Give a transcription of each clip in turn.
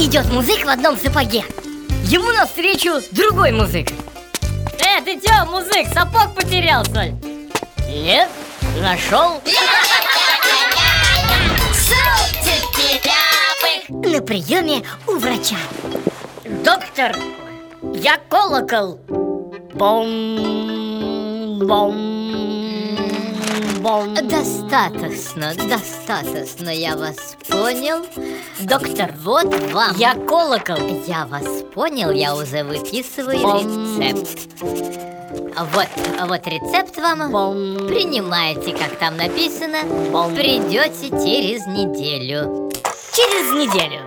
Идет музык в одном сапоге. Ему навстречу другой музык. Э, ты чё, музык, сапог потерялся? Нет, нашел На приеме у врача. Доктор, я колокол. Бом, бом, бом Достаточно, достаточно, я вас понял. Доктор, Вот вам. Я колокол. Я вас понял, я уже выписываю Бом. рецепт. Вот, вот рецепт вам. Бом. Принимайте, как там написано. Бом. Придете через неделю. Через неделю.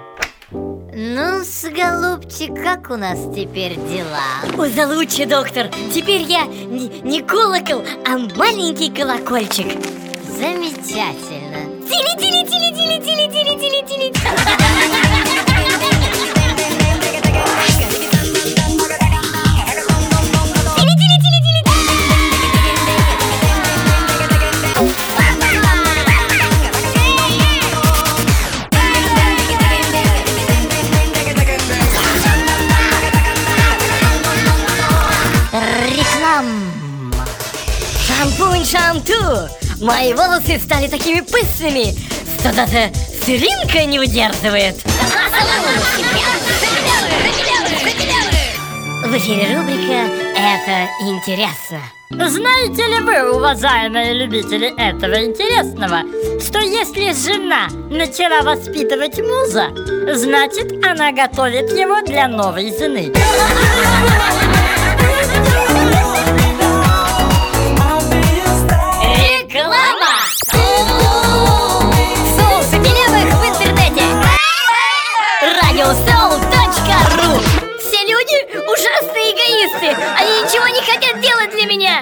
Ну, с голубчик, как у нас теперь дела? За лучше, доктор. Теперь я не, не колокол, а маленький колокольчик Замечательно. Тили-тили-тили-тили-тили-тили-тили Реклама. Шампунь Шамту Мои волосы стали такими пышными Что даже сыринка не удерживает В эфире рубрика «Это интересно» Знаете ли вы, уважаемые любители этого интересного, что если жена начала воспитывать мужа, значит она готовит его для новой жены? Радиосоул.ру Все люди ужасные эгоисты. Они ничего не хотят делать для меня